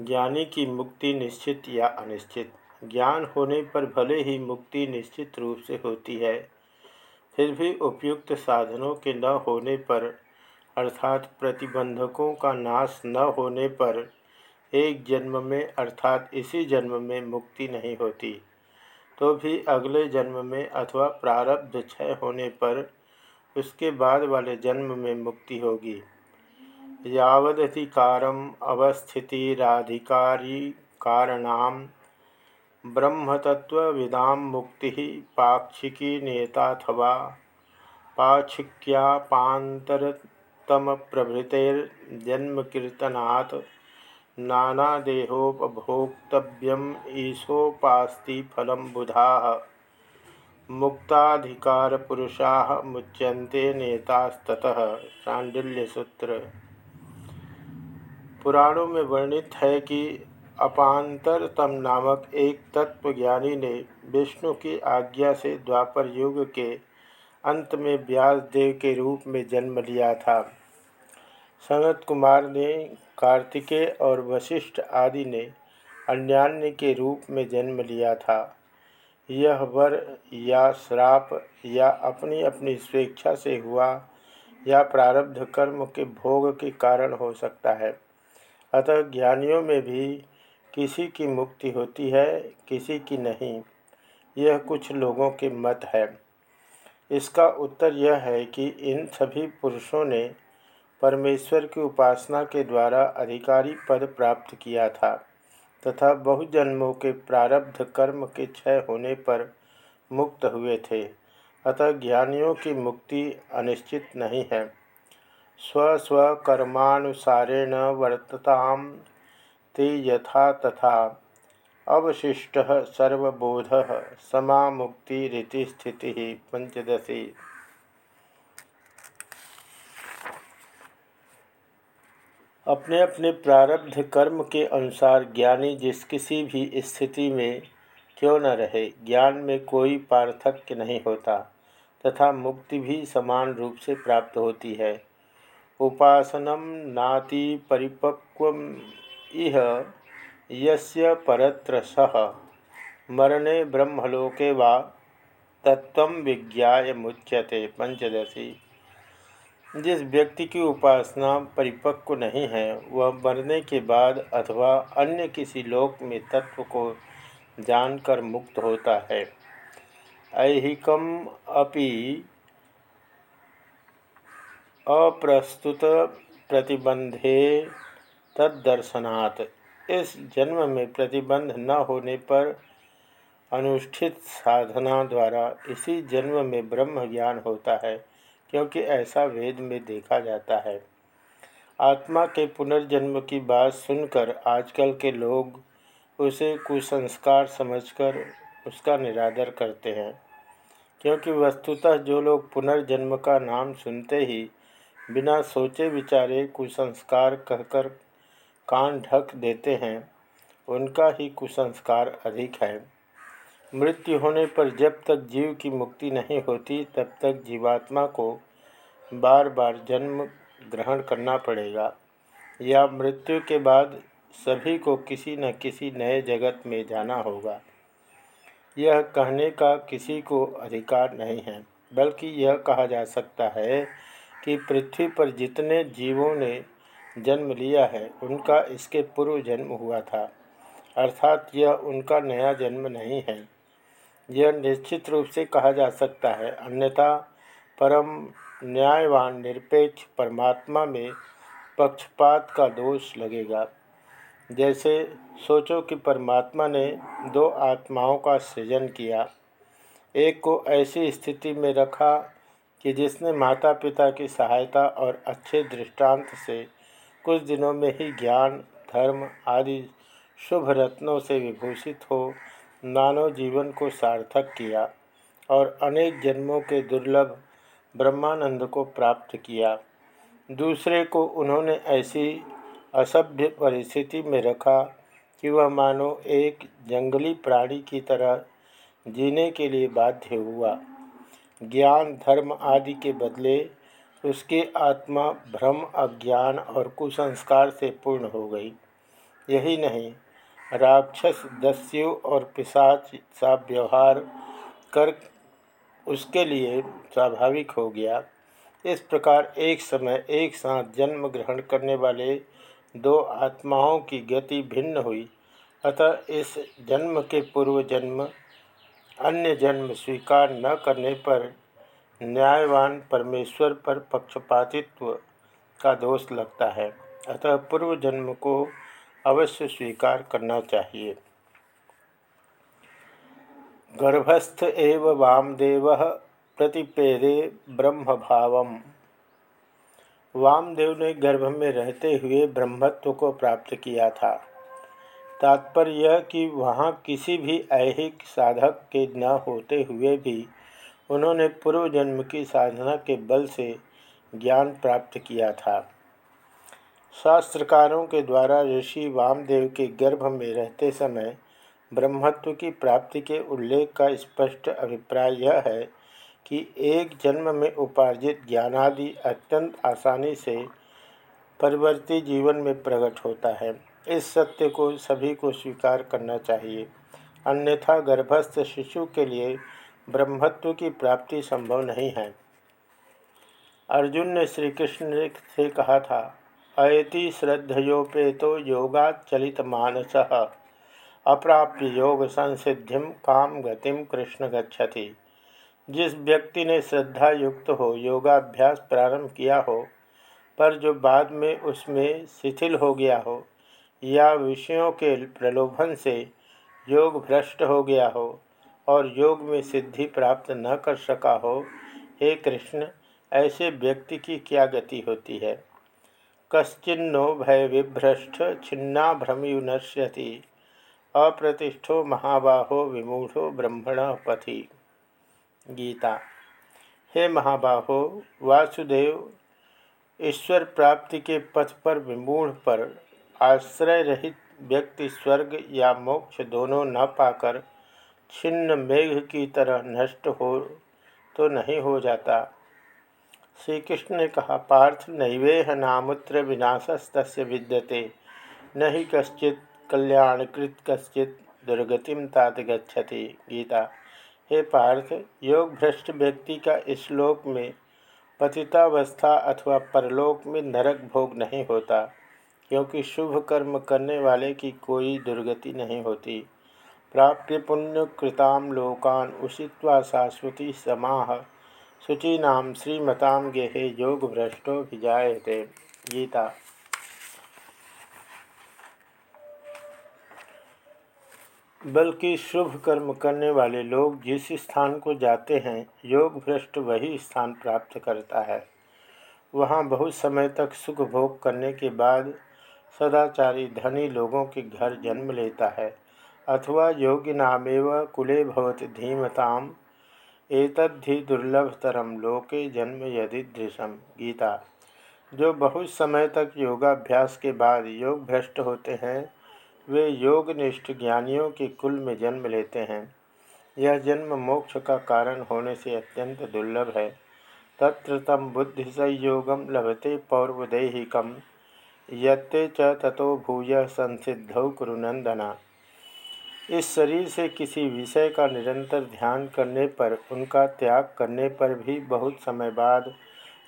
ज्ञानी की मुक्ति निश्चित या अनिश्चित? ज्ञान होने पर भले ही मुक्ति निश्चित रूप से होती है, फिर भी उपयुक्त साधनों के न होने पर, अर्थात प्रतिबंधकों का नाश न होने पर, एक जन्म में, अर्थात इसी जन्म में मुक्ति नहीं होती। तो भी अगले जन्म में अथवा प्रारब्ध क्षय होने पर, उसके बाद वाले जन्म में मुक्ति होगी। यवदधिकारम अवस्थितिराधिकारी कारणम ब्रह्मतत्त्वविदां मुक्ति पाक्षिकी नेताथवा पाक्षिक्यापान्तरतमप्रभृतेर्जन्मकीर्तनात् नानादेहोपभोक्तव्यम् ईशोपास्ति फलं बुधाः। मुक्ताधिकारपुरुषाः मुच्यन्ते नेतास्ततः। शाण्डिल्यसूत्र पुराणों में वर्णित है कि अपांतरतम नामक एक तत्वज्ञानी ने विष्णु की आज्ञा से द्वापर युग के अंत में व्यास देव के रूप में जन्म लिया था। सनत कुमार ने कार्तिकेय और वशिष्ठ आदि ने अन्यान्य के रूप में जन्म लिया था। यह वर या श्राप या अपनी अपनी स्वेच्छा से हुआ या प्रारब्ध कर्म के भोग के कारण हो सकता है। अतः ज्ञानियों में भी किसी की मुक्ति होती है, किसी की नहीं। यह कुछ लोगों के मत है। इसका उत्तर यह है कि इन सभी पुरुषों ने परमेश्वर की उपासना के द्वारा अधिकारी पद प्राप्त किया था तथा बहुजन्मों के प्रारब्ध कर्म के क्षय होने पर मुक्त हुए थे। अतः ज्ञानियों की मुक्ति अनिश्चित नहीं है। स्वस्वकर्मानुसारेण वर्तता ते यथा तथा। अवशिष्ट सर्वबोध समा मुक्ति स्थिति पंचदशी अपने अपने प्रारब्ध कर्म के अनुसार ज्ञानी जिस किसी भी स्थिति में क्यों न रहे, ज्ञान में कोई पार्थक्य नहीं होता, तथा मुक्ति भी समान रूप से प्राप्त होती है। उपासनं नातिपरिपक्वम् इह यस्य परत्र सः मरणे ब्रह्मलोके वा तत्व विज्ञाय मुच्यते पंचदशी जिस व्यक्ति की उपासना परिपक्व नहीं है, वह मरने के बाद अथवा अन्य किसी लोक में तत्व को जानकर मुक्त होता है। ऐहिकम अपि अप्रस्तुत प्रतिबंधे तदर्शनात् इस जन्म में प्रतिबंध न होने पर अनुष्ठित साधना द्वारा इसी जन्म में ब्रह्म ज्ञान होता है, क्योंकि ऐसा वेद में देखा जाता है। आत्मा के पुनर्जन्म की बात सुनकर आजकल के लोग उसे कुसंस्कार समझकर उसका निरादर करते हैं, क्योंकि वस्तुतः जो लोग पुनर्जन्म का नाम सुनते ही बिना सोचे विचारे कुसंस्कार कहकर कान ढक देते हैं, उनका ही कुसंस्कार अधिक है। मृत्यु होने पर जब तक जीव की मुक्ति नहीं होती, तब तक जीवात्मा को बार बार जन्म ग्रहण करना पड़ेगा। या मृत्यु के बाद सभी को किसी न किसी नए जगत में जाना होगा। यह कहने का किसी को अधिकार नहीं है, बल्कि यह कहा जा सकता है कि पृथ्वी पर जितने जीवों ने जन्म लिया है, उनका इसके पूर्व जन्म हुआ था। अर्थात यह उनका नया जन्म नहीं है। यह निश्चित रूप से कहा जा सकता है, अन्यथा परम न्यायवान, निरपेक्ष परमात्मा में पक्षपात का दोष लगेगा। जैसे सोचो कि परमात्मा ने दो आत्माओं का सृजन किया। एक को ऐसी स्थिति में रखा कि जिसने माता पिता की सहायता और अच्छे दृष्टांत से कुछ दिनों में ही ज्ञान, धर्म आदि शुभ रत्नों से विभूषित हो, मानव जीवन को सार्थक किया और अनेक जन्मों के दुर्लभ ब्रह्मानंद को प्राप्त किया। दूसरे को उन्होंने ऐसी असभ्य परिस्थिति में रखा कि वह मानो एक जंगली प्राणी की तरह जीने के लिए बाध्य हुआ। ज्ञान, धर्म आदि के बदले उसकी आत्मा भ्रम, अज्ञान और कुसंस्कार से पूर्ण हो गई। यही नहीं, राक्षस, दस्यु और पिशाच सा व्यवहार कर उसके लिए स्वाभाविक हो गया। इस प्रकार एक समय एक साथ जन्म ग्रहण करने वाले दो आत्माओं की गति भिन्न हुई। अतः इस जन्म के पूर्व जन्म अन्य जन्म स्वीकार न करने पर न्यायवान परमेश्वर पर पक्षपातित्व का दोष लगता है। अतः पूर्व जन्म को अवश्य स्वीकार करना चाहिए। गर्भस्थ एव वामदेव प्रतिपेदे ब्रह्म भाव वामदेव ने गर्भ में रहते हुए ब्रह्मत्व को प्राप्त किया था। तात्पर्य यह कि वहाँ किसी भी ऐहिक साधक के न होते हुए भी उन्होंने पूर्व जन्म की साधना के बल से ज्ञान प्राप्त किया था। शास्त्रकारों के द्वारा ऋषि वामदेव के गर्भ में रहते समय ब्रह्मत्व की प्राप्ति के उल्लेख का स्पष्ट अभिप्राय यह है कि एक जन्म में उपार्जित ज्ञानादि अत्यंत आसानी से परिवर्ती जीवन में प्रकट होता है। इस सत्य को सभी को स्वीकार करना चाहिए। अन्यथा गर्भस्थ शिशु के लिए ब्रह्मत्व की प्राप्ति संभव नहीं है। अर्जुन ने श्री कृष्ण से कहा था, अयति श्रद्धयोपेतो योगाचलित मानस अप्राप्य योग संसिधि काम गतिम कृष्ण गच्छति। जिस व्यक्ति ने श्रद्धा युक्त हो, योगाभ्यास प्रारंभ किया हो, पर जो बाद में उसमें शिथिल हो गया हो या विषयों के प्रलोभन से योग भ्रष्ट हो गया हो और योग में सिद्धि प्राप्त न कर सका हो, हे कृष्ण, ऐसे व्यक्ति की क्या गति होती है? कश्चिन्नो भय विभ्रष्ट छिन्ना भ्रमयुनश्यति अप्रतिष्ठो महाबाहो विमूढ़ो ब्रह्मण पथि। गीता। हे महाबाहो, वासुदेव, ईश्वर प्राप्ति के पथ पर विमूढ़ पर आश्रय रहित व्यक्ति स्वर्ग या मोक्ष दोनों न पाकर छिन्न मेघ की तरह नष्ट हो तो नहीं हो जाता। श्री कृष्ण ने कहा, पार्थ नैवेह नामुत्र विनाशस्त विद्यते। न ही कश्चित कल्याणकृत कश्चित दुर्गतिम तात गच्छति। गीता। हे पार्थ योग भ्रष्ट व्यक्ति का इस लोक में पतितावस्था अथवा परलोक में नरक भोग नहीं होता। क्योंकि शुभ कर्म करने वाले की कोई दुर्गति नहीं होती। प्राप्य पुण्य कृताम लोकान उषित्वा शाश्वती समाह। शुचीनाम श्रीमताम गेहे योग भ्रष्टो भिजाते गीता। बल्कि शुभ कर्म करने वाले लोग जिस स्थान को जाते हैं, योग भ्रष्ट वही स्थान प्राप्त करता है। वहाँ बहुत समय तक सुख भोग करने के बाद सदाचारी धनी लोगों के घर जन्म लेता है। अथवा योग्य नामेव कुले भवत धीमताम एतद्धि दुर्लभतरम लोके जन्म यदि दृशम गीता। जो बहुत समय तक योगाभ्यास के बाद योग भ्रष्ट होते हैं, वे योगनिष्ठ ज्ञानियों के कुल में जन्म लेते हैं। यह जन्म मोक्ष का कारण होने से अत्यंत दुर्लभ है। तत्र तम बुद्धि संयोगम लभते पौर्वदेहिकम। यत्ते च ततो भूय संसिद्धौ कुरुनंदना इस शरीर से किसी विषय का निरंतर ध्यान करने पर, उनका त्याग करने पर भी बहुत समय बाद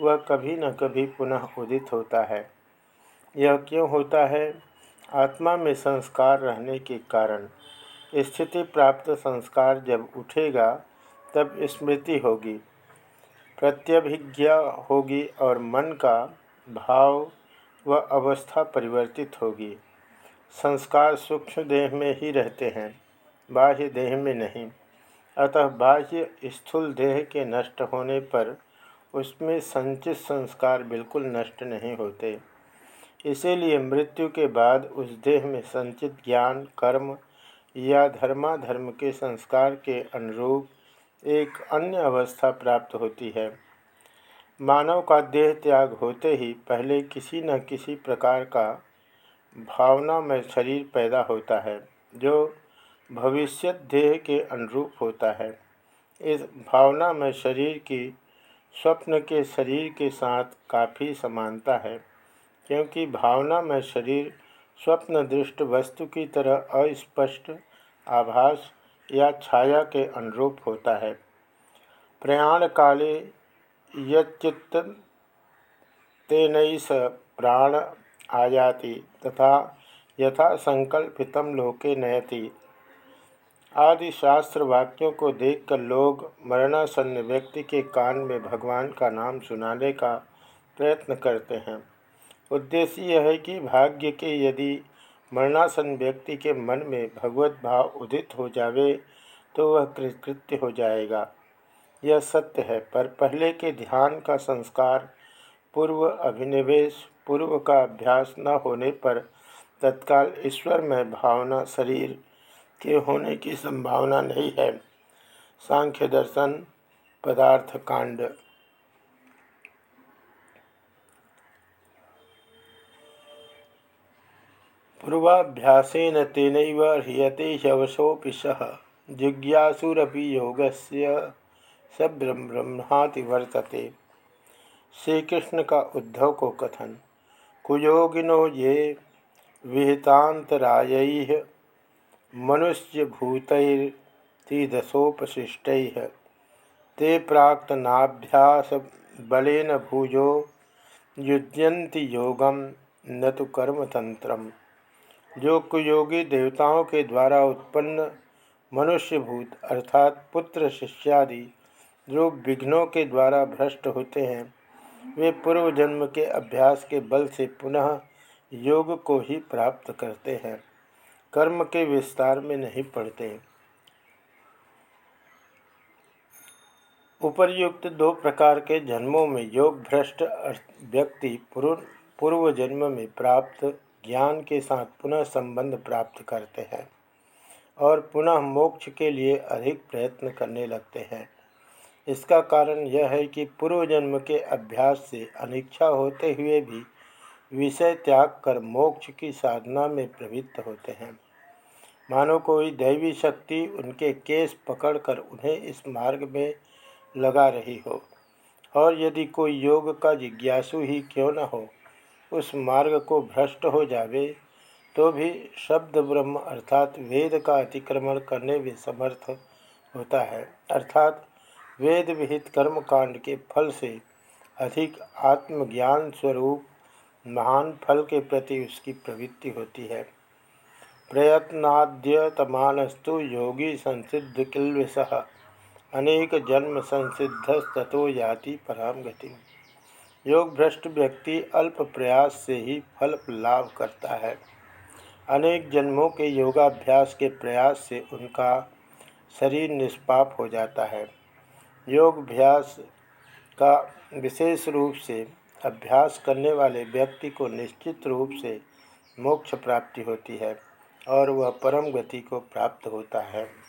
वह कभी न कभी पुनः उदित होता है। यह क्यों होता है? आत्मा में संस्कार रहने के कारण। स्थिति प्राप्त संस्कार जब उठेगा, तब स्मृति होगी। प्रत्यभिज्ञा होगी और मन का भाव व अवस्था परिवर्तित होगी। संस्कार सूक्ष्म देह में ही रहते हैं, बाह्य देह में नहीं। अतः बाह्य स्थूल देह के नष्ट होने पर उसमें संचित संस्कार बिल्कुल नष्ट नहीं होते। इसीलिए मृत्यु के बाद उस देह में संचित ज्ञान, कर्म या धर्माधर्म के संस्कार के अनुरूप एक अन्य अवस्था प्राप्त होती है। मानव का देह त्याग होते ही पहले किसी न किसी प्रकार का भावना में शरीर पैदा होता है, जो भविष्य देह के अनुरूप होता है। इस भावना में शरीर की स्वप्न के शरीर के साथ काफ़ी समानता है, क्योंकि भावना में शरीर स्वप्न दृष्ट वस्तु की तरह अस्पष्ट, आभास या छाया के अनुरूप होता है। प्रयाण काले यच्चित्त तेन स प्राण आयाति तथा यथा संकल्पित लोके नयति। आदि शास्त्र वाक्यों को देखकर लोग मरणासन्न व्यक्ति के कान में भगवान का नाम सुनाने का प्रयत्न करते हैं। उद्देश्य यह है कि भाग्य के यदि मरणासन व्यक्ति के मन में भगवत भाव उदित हो जावे तो वह कृतकृत्य हो जाएगा। यह सत्य है, पर पहले के ध्यान का संस्कार, पूर्व अभिनिवेश, पूर्व का अभ्यास न होने पर तत्काल ईश्वर में भावना शरीर के होने की संभावना नहीं है। सांख्य दर्शन, पदार्थ कांड। पूर्वाभ्यासेन तेन ह्रियते ह्यवशोऽपि सह जिज्ञासुरपि योगस्य स ब्रह्माति वर्तते। श्री कृष्ण का उद्धव को कथन, कुयोगिनो ये विहितांतराय मनुष्यभूतैर्तिदशोपशिष्ट ते प्राक्तनाभ्यास बलेन भूजो युज्यन्ति योगम न तो कर्मतंत्र जो कुयोगी देवताओं के द्वारा उत्पन्न मनुष्यभूत अर्थात पुत्र शिष्यादि जो विघ्नों के द्वारा भ्रष्ट होते हैं, वे पूर्व जन्म के अभ्यास के बल से पुनः योग को ही प्राप्त करते हैं। कर्म के विस्तार में नहीं पड़ते। उपर्युक्त दो प्रकार के जन्मों में योग भ्रष्ट व्यक्ति पूर्व जन्म में प्राप्त ज्ञान के साथ पुनः संबंध प्राप्त करते हैं और पुनः मोक्ष के लिए अधिक प्रयत्न करने लगते हैं। इसका कारण यह है कि पूर्व जन्म के अभ्यास से अनिच्छा होते हुए भी विषय त्याग कर मोक्ष की साधना में प्रवृत्त होते हैं। मानो कोई दैवी शक्ति उनके केस पकड़कर उन्हें इस मार्ग में लगा रही हो, और यदि कोई योग का जिज्ञासु ही क्यों न हो, उस मार्ग को भ्रष्ट हो जावे तो भी शब्द ब्रह्म अर्थात वेद का अतिक्रमण करने में समर्थ होता है। अर्थात वेद विहित कर्म कांड के फल से अधिक आत्मज्ञान स्वरूप महान फल के प्रति उसकी प्रवृत्ति होती है। प्रयत्नाद्यतमानस्तु योगी संसिद्ध किल्विष, अनेक जन्म संसिद्धस्तो याति पराम गति। योग भ्रष्ट व्यक्ति अल्प प्रयास से ही फल लाभ करता है। अनेक जन्मों के योगाभ्यास के प्रयास से उनका शरीर निष्पाप हो जाता है। योगभ्यास का विशेष रूप से अभ्यास करने वाले व्यक्ति को निश्चित रूप से मोक्ष प्राप्ति होती है और वह परम गति को प्राप्त होता है।